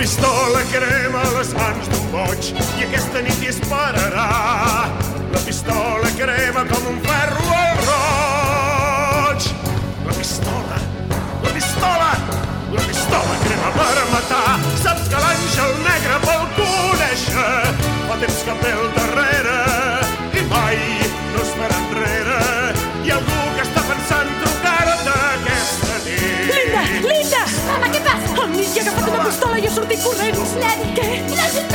pistola crema les mans d'un boig i aquesta nit hi esperarà. La pistola crema com un ferro al roig. La pistola, la pistola, la pistola crema per matar. Saps que l'àngel negre vol conèixer fa temps que ve al darrere sur tes courants,